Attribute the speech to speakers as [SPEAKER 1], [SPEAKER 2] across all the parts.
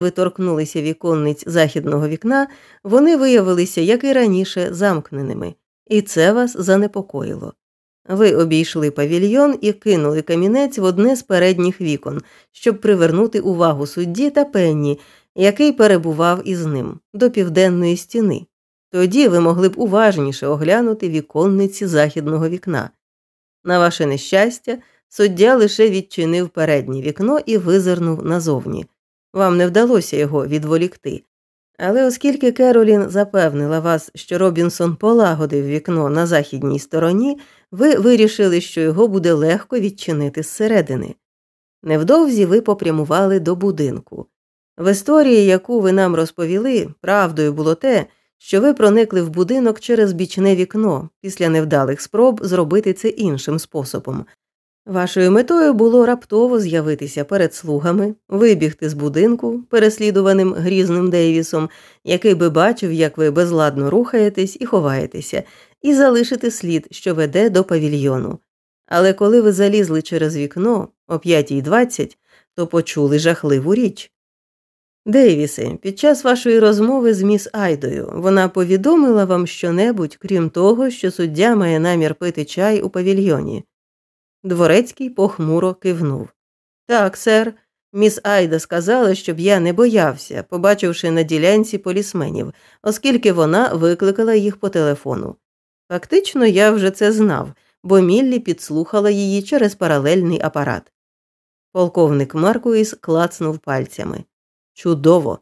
[SPEAKER 1] ви торкнулися віконниць західного вікна, вони виявилися, як і раніше, замкненими, і це вас занепокоїло. Ви обійшли павільйон і кинули камінець в одне з передніх вікон, щоб привернути увагу судді та пенні, який перебував із ним, до південної стіни. Тоді ви могли б уважніше оглянути віконниці західного вікна. На ваше нещастя, суддя лише відчинив переднє вікно і визирнув назовні. Вам не вдалося його відволікти. Але оскільки Керолін запевнила вас, що Робінсон полагодив вікно на західній стороні, ви вирішили, що його буде легко відчинити зсередини. Невдовзі ви попрямували до будинку. В історії, яку ви нам розповіли, правдою було те, що ви проникли в будинок через бічне вікно після невдалих спроб зробити це іншим способом. Вашою метою було раптово з'явитися перед слугами, вибігти з будинку, переслідуваним грізним Дейвісом, який би бачив, як ви безладно рухаєтесь і ховаєтеся, і залишити слід, що веде до павільйону. Але коли ви залізли через вікно о 5.20, то почули жахливу річ. Дейвісе, під час вашої розмови з міс Айдою вона повідомила вам щонебудь, крім того, що суддя має намір пити чай у павільйоні. Дворецький похмуро кивнув. Так, сер, міс Айда сказала, щоб я не боявся, побачивши на ділянці полісменів, оскільки вона викликала їх по телефону. Фактично, я вже це знав, бо Міллі підслухала її через паралельний апарат. Полковник Маркуїс клацнув пальцями. Чудово.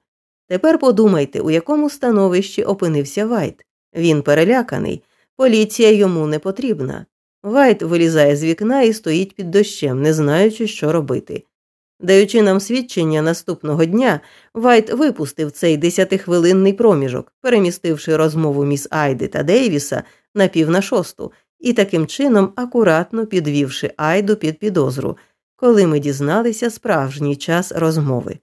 [SPEAKER 1] Тепер подумайте, у якому становищі опинився Вайт. Він переляканий, поліція йому не потрібна. Вайт вилізає з вікна і стоїть під дощем, не знаючи, що робити. Даючи нам свідчення наступного дня, Вайт випустив цей десятихвилинний проміжок, перемістивши розмову міс Айди та Дейвіса на пів на шосту і таким чином акуратно підвівши Айду під підозру, коли ми дізналися справжній час розмови.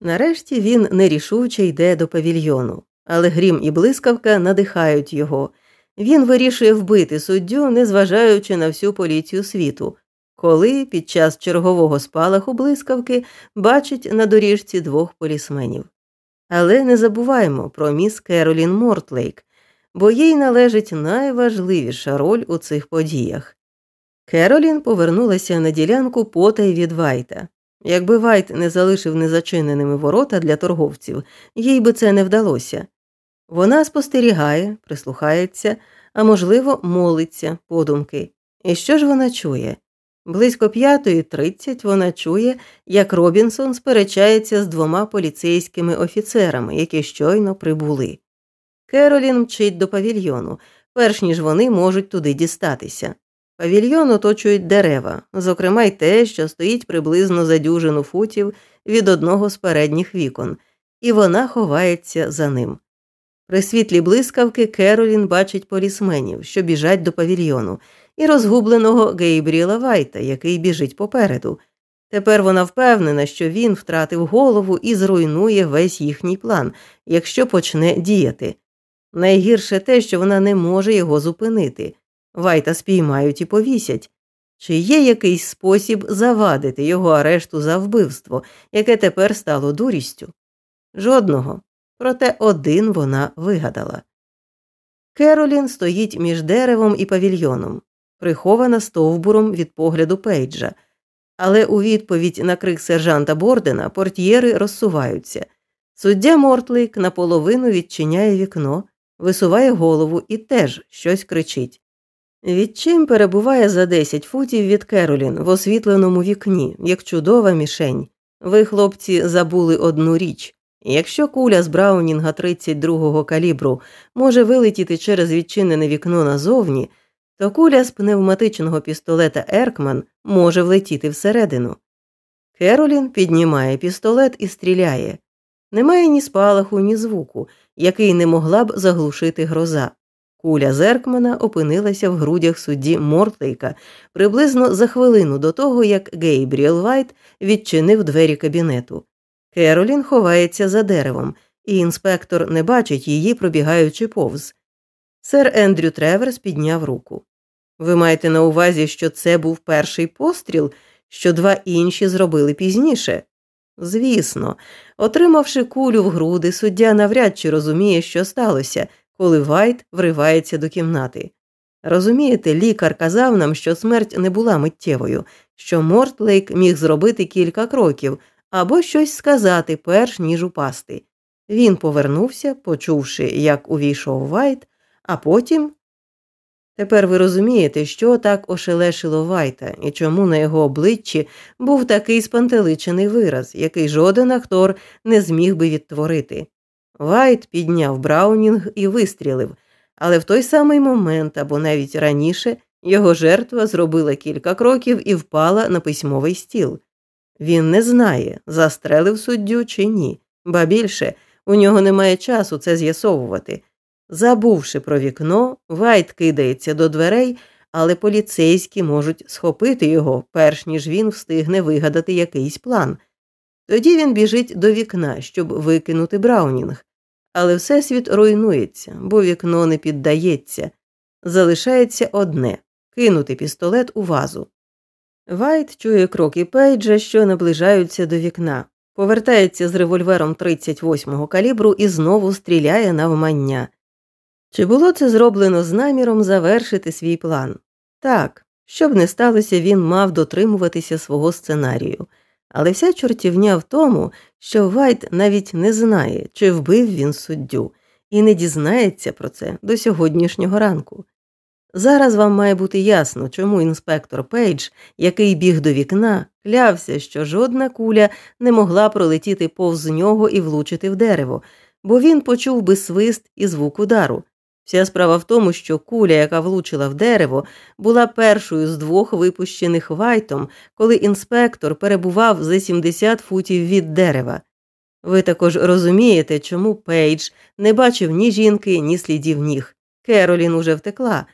[SPEAKER 1] Нарешті він нерішуче йде до павільйону, але грім і блискавка надихають його. Він вирішує вбити суддю, незважаючи на всю поліцію світу, коли під час чергового спалаху блискавки бачить на доріжці двох полісменів. Але не забуваємо про міс Керолін Мортлейк, бо їй належить найважливіша роль у цих подіях. Керолін повернулася на ділянку потай від Вайта. Якби Вайт не залишив незачиненими ворота для торговців, їй би це не вдалося. Вона спостерігає, прислухається, а можливо, молиться подумки. І що ж вона чує? Близько п'ятої тридцять вона чує, як Робінсон сперечається з двома поліцейськими офіцерами, які щойно прибули. Керолін мчить до павільйону, перш ніж вони можуть туди дістатися. Павільйон оточують дерева, зокрема й те, що стоїть приблизно за дюжину футів від одного з передніх вікон, і вона ховається за ним. При світлі блискавки Керолін бачить полісменів, що біжать до павільйону, і розгубленого Гейбріла Вайта, який біжить попереду. Тепер вона впевнена, що він втратив голову і зруйнує весь їхній план, якщо почне діяти. Найгірше те, що вона не може його зупинити. Вайта спіймають і повісять. Чи є якийсь спосіб завадити його арешту за вбивство, яке тепер стало дурістю? Жодного. Проте один вона вигадала. Керолін стоїть між деревом і павільйоном, прихована стовбуром від погляду Пейджа, але у відповідь на крик сержанта Бордена портьєри розсуваються. Суддя Мортлейк наполовину відчиняє вікно, висуває голову і теж щось кричить. Відчим перебуває за 10 футів від Керолін в освітленому вікні, як чудова мішень. Ви, хлопці, забули одну річ якщо куля з Браунінга 32-го калібру може вилетіти через відчинене вікно назовні, то куля з пневматичного пістолета Еркман може влетіти всередину. Керолін піднімає пістолет і стріляє. Немає ні спалаху, ні звуку, який не могла б заглушити гроза. Куля Зеркмана опинилася в грудях судді Мортлейка приблизно за хвилину до того, як Гейбріел Вайт відчинив двері кабінету. Керолін ховається за деревом, і інспектор не бачить її, пробігаючи повз. Сер Ендрю Треверс підняв руку. Ви маєте на увазі, що це був перший постріл, що два інші зробили пізніше? Звісно, отримавши кулю в груди, суддя навряд чи розуміє, що сталося, коли Вайт вривається до кімнати. Розумієте, лікар казав нам, що смерть не була миттєвою, що Мортлейк міг зробити кілька кроків або щось сказати, перш ніж упасти. Він повернувся, почувши, як увійшов Вайт, а потім. Тепер ви розумієте, що так ошелешило Вайта і чому на його обличчі був такий спантеличений вираз, який жоден актор не зміг би відтворити. Вайт підняв Браунінг і вистрілив, але в той самий момент або навіть раніше його жертва зробила кілька кроків і впала на письмовий стіл. Він не знає, застрелив суддю чи ні, ба більше у нього немає часу це з'ясовувати. Забувши про вікно, Вайт кидається до дверей, але поліцейські можуть схопити його, перш ніж він встигне вигадати якийсь план. Тоді він біжить до вікна, щоб викинути Браунінг, але всесвіт руйнується, бо вікно не піддається. Залишається одне кинути пістолет у вазу. Вайт чує кроки Пейджа, що наближаються до вікна, повертається з револьвером 38-го калібру і знову стріляє навмання. Чи було це зроблено з наміром завершити свій план? Так, що б не сталося, він мав дотримуватися свого сценарію, але вся чортівня в тому, що Вайт навіть не знає, чи вбив він суддю, і не дізнається про це до сьогоднішнього ранку. Зараз вам має бути ясно, чому інспектор Пейдж, який біг до вікна, клявся, що жодна куля не могла пролетіти повз нього і влучити в дерево, бо він почув би свист і звук удару. Вся справа в тому, що куля, яка влучила в дерево, була першою з двох випущених Вайтом, коли інспектор перебував за 70 футів від дерева. Ви також розумієте, чому Пейдж не бачив ні жінки, ні слідів ніг. Керолін уже втекла,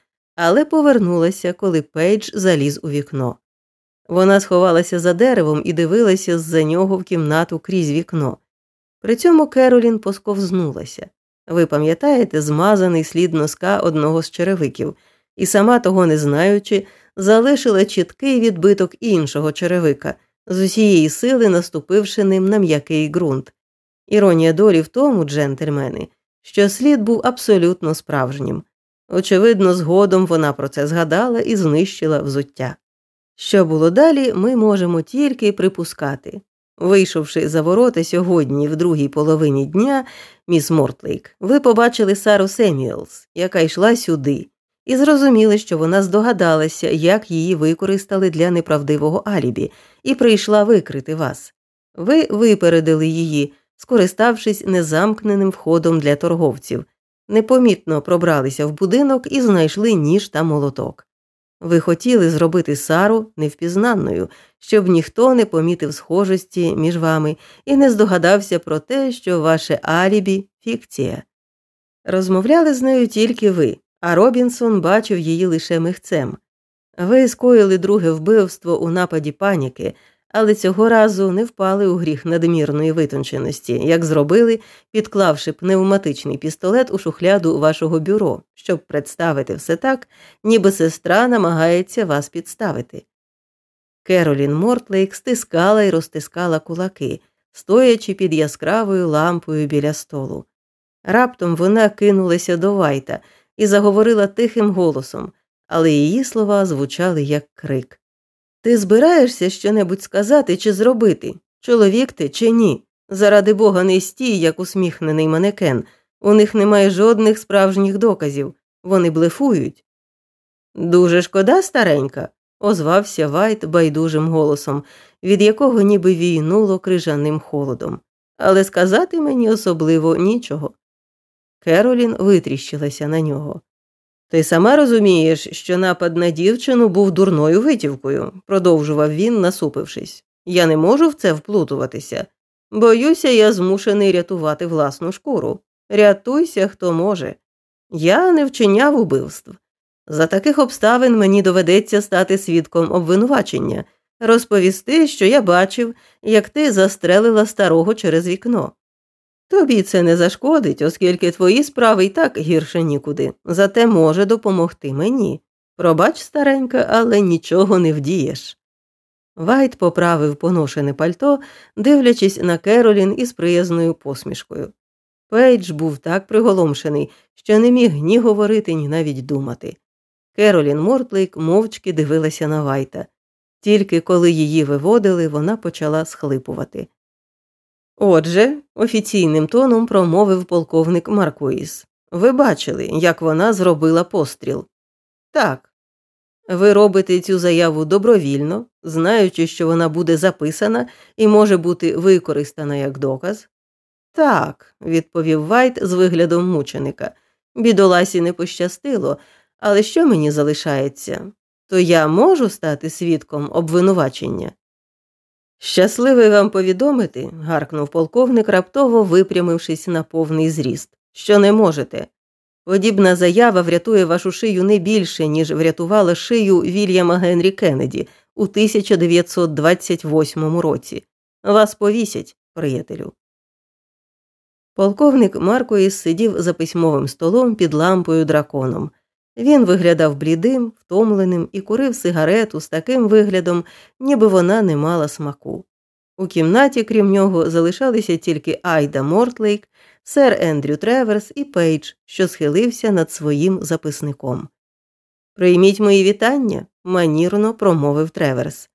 [SPEAKER 1] але повернулася, коли Пейдж заліз у вікно. Вона сховалася за деревом і дивилася з-за нього в кімнату крізь вікно. При цьому Керолін посковзнулася. Ви пам'ятаєте змазаний слід носка одного з черевиків, і, сама того не знаючи, залишила чіткий відбиток іншого черевика, з усієї сили наступивши ним на м'який ґрунт. Іронія долі в тому, джентльмени, що слід був абсолютно справжнім. Очевидно, згодом вона про це згадала і знищила взуття. Що було далі, ми можемо тільки припускати. Вийшовши за ворота сьогодні, в другій половині дня, міс Мортлейк, ви побачили Сару Семюелс, яка йшла сюди, і зрозуміли, що вона здогадалася, як її використали для неправдивого алібі, і прийшла викрити вас. Ви випередили її, скориставшись незамкненим входом для торговців, непомітно пробралися в будинок і знайшли ніж та молоток. Ви хотіли зробити Сару невпізнанною, щоб ніхто не помітив схожості між вами і не здогадався про те, що ваше алібі фікція. Розмовляли з нею тільки ви, а Робінсон бачив її лише михцем. Ви скоїли друге вбивство у нападі паніки, але цього разу не впали у гріх надмірної витонченості, як зробили, підклавши пневматичний пістолет у шухляду вашого бюро, щоб представити все так, ніби сестра намагається вас підставити. Керолін Мортлейк стискала і розтискала кулаки, стоячи під яскравою лампою біля столу. Раптом вона кинулася до Вайта і заговорила тихим голосом, але її слова звучали як крик. Ти збираєшся щонебудь сказати чи зробити, чоловік ти чи ні? Заради бога, не стій, як усміхнений манекен. У них немає жодних справжніх доказів, вони блефують. Дуже шкода, старенька, озвався Вайт байдужим голосом, від якого ніби війнуло крижаним холодом. Але сказати мені особливо нічого. Керолін витріщилася на нього. Ти сама розумієш, що напад на дівчину був дурною витівкою, продовжував він, насупившись. Я не можу в це вплутуватися. Боюся, я змушений рятувати власну шкуру. Рятуйся, хто може. Я не вчиняв убивств. За таких обставин мені доведеться стати свідком обвинувачення, розповісти, що я бачив, як ти застрелила старого через вікно. Тобі це не зашкодить, оскільки твої справи і так гірше нікуди, зате може допомогти мені. Пробач, старенька, але нічого не вдієш. Вайт поправив поношене пальто, дивлячись на Керолін із приязною посмішкою. Пейдж був так приголомшений, що не міг ні говорити, ні навіть думати. Керолін Мортлейк мовчки дивилася на Вайта. Тільки коли її виводили, вона почала схлипувати. Отже, офіційним тоном промовив полковник Маркуїс. Ви бачили, як вона зробила постріл. Так. Ви робите цю заяву добровільно, знаючи, що вона буде записана і може бути використана як доказ. Так, відповів Вайт з виглядом мученика. Бідоласі не пощастило, але що мені залишається? То я можу стати свідком обвинувачення? Щасливий вам повідомити, гаркнув полковник, раптово випрямившись на повний зріст, що не можете. Подібна заява врятує вашу шию не більше, ніж врятувала шию Вільяма Генрі Кеннеді у 1928 році. Вас повісять, приятелю. Полковник Маркоїс сидів за письмовим столом під лампою драконом. Він виглядав блідим, втомленим і курив сигарету з таким виглядом, ніби вона не мала смаку. У кімнаті, крім нього, залишалися тільки Айда Мортлейк, сер Ендрю Треверс і Пейдж, що схилився над своїм записником. Прийміть мої вітання, манірно промовив Треверс.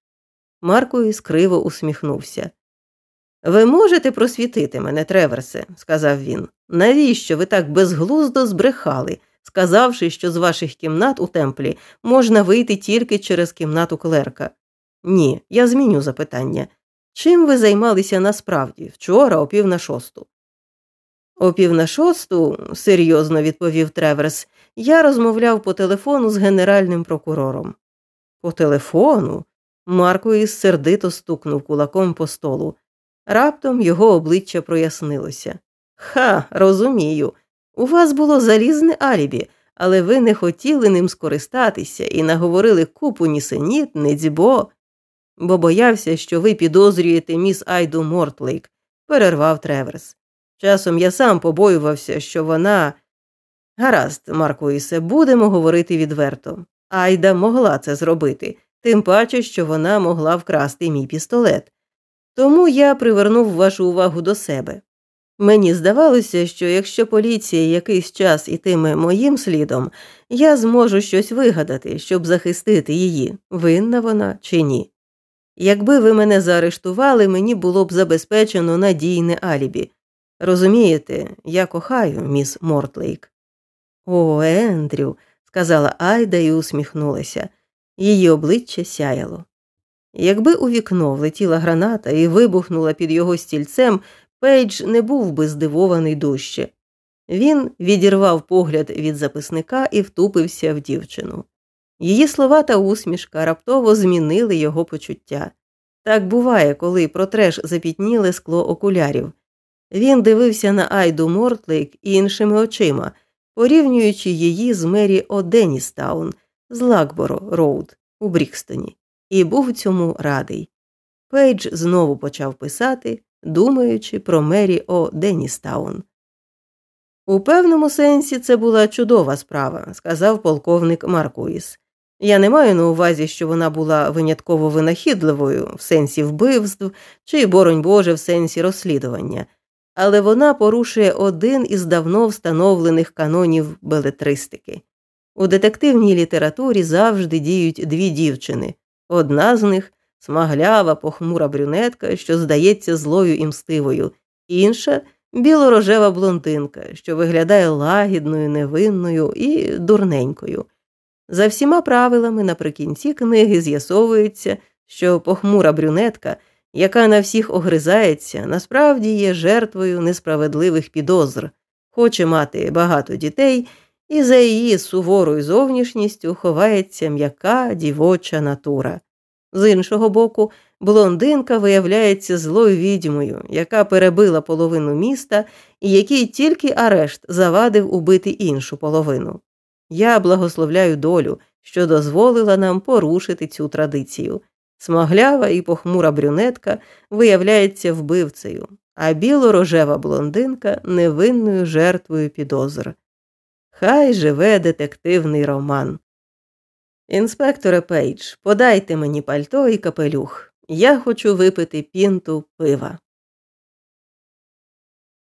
[SPEAKER 1] Маркуїс криво усміхнувся. Ви можете просвітити мене, Треверсе, сказав він. Навіщо ви так безглуздо збрехали, сказавши, що з ваших кімнат у темплі можна вийти тільки через кімнату клерка? Ні, я зміню запитання. Чим ви займалися насправді вчора о пів на шосту? О пів на шосту, серйозно відповів Треверс, я розмовляв по телефону з генеральним прокурором. По телефону? Марко сердито стукнув кулаком по столу. Раптом його обличчя прояснилося. Ха, розумію. У вас було залізне алібі, але ви не хотіли ним скористатися і наговорили купу нісенітниць, бо. бо боявся, що ви підозрюєте міс Айду Мортлейк, перервав Треверс. Часом я сам побоювався, що вона. Гаразд, Маркуїсе, будемо говорити відверто. Айда могла це зробити, тим паче, що вона могла вкрасти мій пістолет. Тому я привернув вашу увагу до себе. Мені здавалося, що якщо поліція якийсь час ітиме моїм слідом, я зможу щось вигадати, щоб захистити її, винна вона чи ні. Якби ви мене заарештували, мені було б забезпечено надійне алібі. Розумієте, я кохаю міс Мортлейк. О, Ендрю, сказала Айда і усміхнулася. Її обличчя сяяло. Якби у вікно влетіла граната і вибухнула під його стільцем, Пейдж не був би здивований дужче. Він відірвав погляд від записника і втупився в дівчину. Її слова та усмішка раптово змінили його почуття. Так буває, коли протреш запітніле скло окулярів. Він дивився на Айду Мортлейк іншими очима, порівнюючи її з Мері О. Деністаун з Лакборо Роуд у Брікстоні і був цьому радий. Пейдж знову почав писати, думаючи про Мері О. Деністаун. У певному сенсі це була чудова справа, сказав полковник Маркуїс. Я не маю на увазі, що вона була винятково винахідливою в сенсі вбивств чи, боронь Боже, в сенсі розслідування, але вона порушує один із давно встановлених канонів белетристики. У детективній літературі завжди діють дві дівчини Одна з них смаглява, похмура брюнетка, що здається злою і мстивою, інша білорожева блондинка, що виглядає лагідною, невинною і дурненькою. За всіма правилами наприкінці книги з'ясовується, що похмура брюнетка, яка на всіх огризається, насправді є жертвою несправедливих підозр, хоче мати багато дітей і за її суворою зовнішністю ховається м'яка дівоча натура. З іншого боку, блондинка виявляється злою відьмою, яка перебила половину міста і який тільки арешт завадив убити іншу половину. Я благословляю долю, що дозволила нам порушити цю традицію. Смаглява і похмура брюнетка виявляється вбивцею, а біло-рожева блондинка невинною жертвою підозр. Хай живе детективний роман. Інспекторе Пейдж, подайте мені пальто і капелюх. Я хочу випити пінту пива.